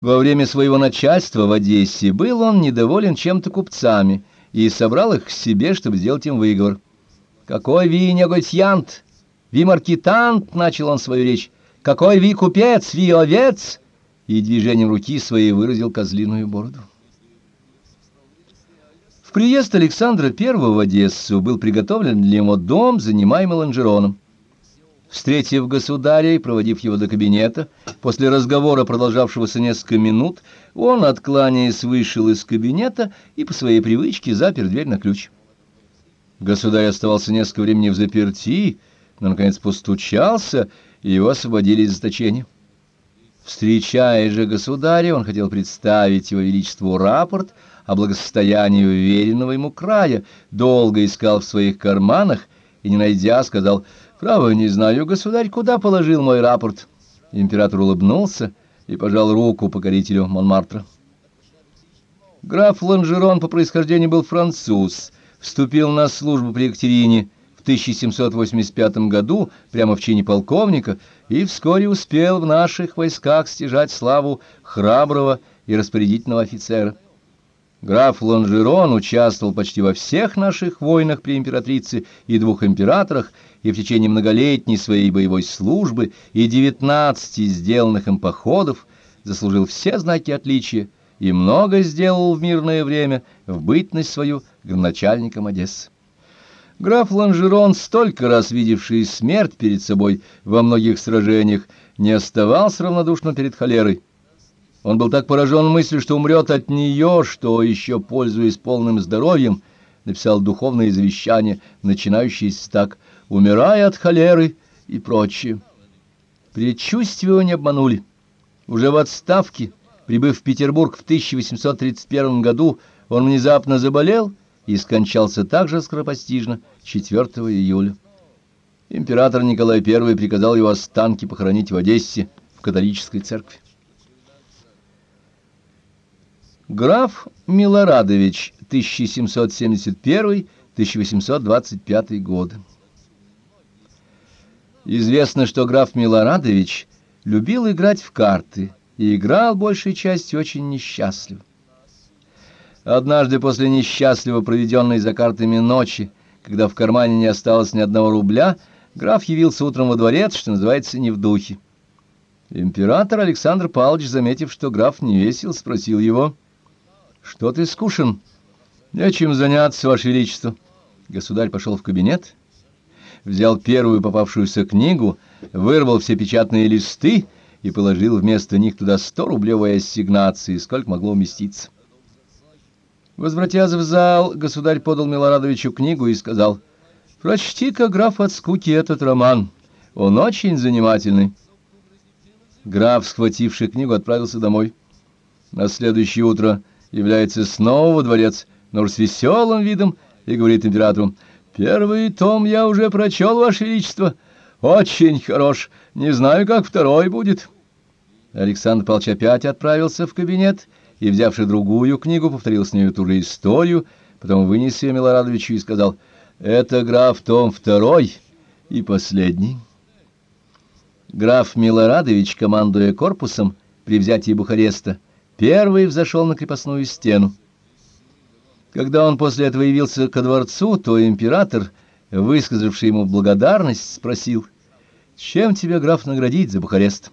Во время своего начальства в Одессе был он недоволен чем-то купцами и собрал их к себе, чтобы сделать им выговор. «Какой ви неготьянт! Ви маркетант!» — начал он свою речь. «Какой ви купец! Ви овец!» И движением руки своей выразил козлиную бороду. В приезд Александра I в Одессу был приготовлен для него дом, занимаемый Ланжероном. Встретив государя и проводив его до кабинета, после разговора, продолжавшегося несколько минут, он, откланяясь, вышел из кабинета и по своей привычке запер дверь на ключ. Государь оставался несколько времени в заперти, но, наконец, постучался, и его освободили из заточения. Встречая же государя, он хотел представить его величеству рапорт о благосостоянии уверенного ему края, долго искал в своих карманах и, не найдя, сказал «Право, не знаю, государь, куда положил мой рапорт?» Император улыбнулся и пожал руку покорителю Монмартра. Граф Ланжерон по происхождению был француз, вступил на службу при Екатерине в 1785 году прямо в чине полковника и вскоре успел в наших войсках стяжать славу храброго и распорядительного офицера. Граф Лонжерон участвовал почти во всех наших войнах при императрице и двух императорах, и в течение многолетней своей боевой службы и девятнадцати сделанных им походов заслужил все знаки отличия и много сделал в мирное время в бытность свою градоначальником Одессы. Граф Ланжерон, столько раз видевший смерть перед собой во многих сражениях, не оставался равнодушным перед холерой. Он был так поражен мыслью, что умрет от нее, что, еще пользуясь полным здоровьем, написал духовное завещание, начинающееся так «Умирая от холеры» и прочее. Предчувствия не обманули. Уже в отставке, прибыв в Петербург в 1831 году, он внезапно заболел и скончался также скоропостижно 4 июля. Император Николай I приказал его останки похоронить в Одессе в католической церкви. Граф Милорадович, 1771-1825 годы. Известно, что граф Милорадович любил играть в карты и играл большей частью очень несчастливо. Однажды после несчастливо проведенной за картами ночи, когда в кармане не осталось ни одного рубля, граф явился утром во дворец, что называется, не в духе. Император Александр Павлович, заметив, что граф не весел, спросил его — что ты скушен? Нечем заняться, Ваше Величество. Государь пошел в кабинет, взял первую попавшуюся книгу, вырвал все печатные листы и положил вместо них туда сто рублевой ассигнации, сколько могло уместиться. Возвратясь в зал, государь подал Милорадовичу книгу и сказал, «Прочти-ка, граф, от скуки этот роман. Он очень занимательный». Граф, схвативший книгу, отправился домой. На следующее утро является снова во дворец, но уже с веселым видом, и говорит императору, «Первый том я уже прочел, Ваше Величество. Очень хорош. Не знаю, как второй будет». Александр Павлович опять отправился в кабинет и, взявши другую книгу, повторил с нею ту же историю, потом вынес ее Милорадовичу и сказал, «Это граф том второй и последний». Граф Милорадович, командуя корпусом при взятии Бухареста, Первый взошел на крепостную стену. Когда он после этого явился ко дворцу, то император, высказавший ему благодарность, спросил, «Чем тебя, граф, наградить за Бухарест?»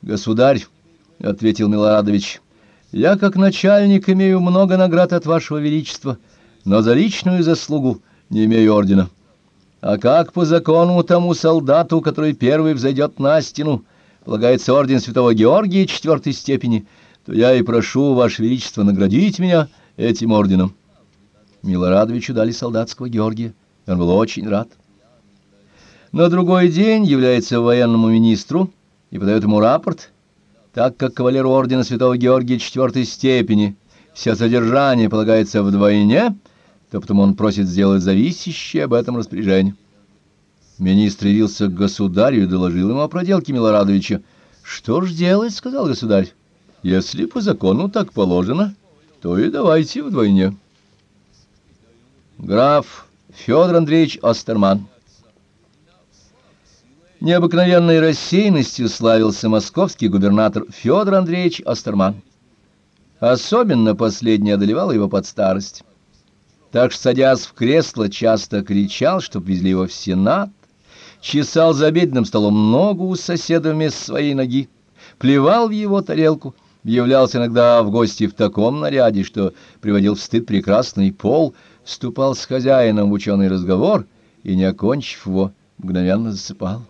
«Государь», — ответил Милорадович, — «я, как начальник, имею много наград от вашего величества, но за личную заслугу не имею ордена. А как по закону тому солдату, который первый взойдет на стену, полагается орден святого Георгия четвертой степени — то я и прошу, Ваше Величество, наградить меня этим орденом. Милорадовичу дали солдатского Георгия, он был очень рад. На другой день является военному министру и подает ему рапорт, так как кавалеру ордена святого Георгия четвертой степени все содержание полагается вдвойне, то потому он просит сделать зависящее об этом распоряжение. Министр явился к государю и доложил ему о проделке Милорадовича. «Что ж делать?» — сказал государь. Если по закону так положено, то и давайте вдвойне. Граф Федор Андреевич Остерман Необыкновенной рассеянностью славился московский губернатор Федор Андреевич Остерман. Особенно последний одолевал его под старость. Так что, садясь в кресло, часто кричал, чтоб везли его в Сенат, чесал за обеденным столом ногу у соседа вместо своей ноги, плевал в его тарелку, являлся иногда в гости в таком наряде, что приводил в стыд прекрасный пол, вступал с хозяином в ученый разговор и, не окончив его, мгновенно засыпал.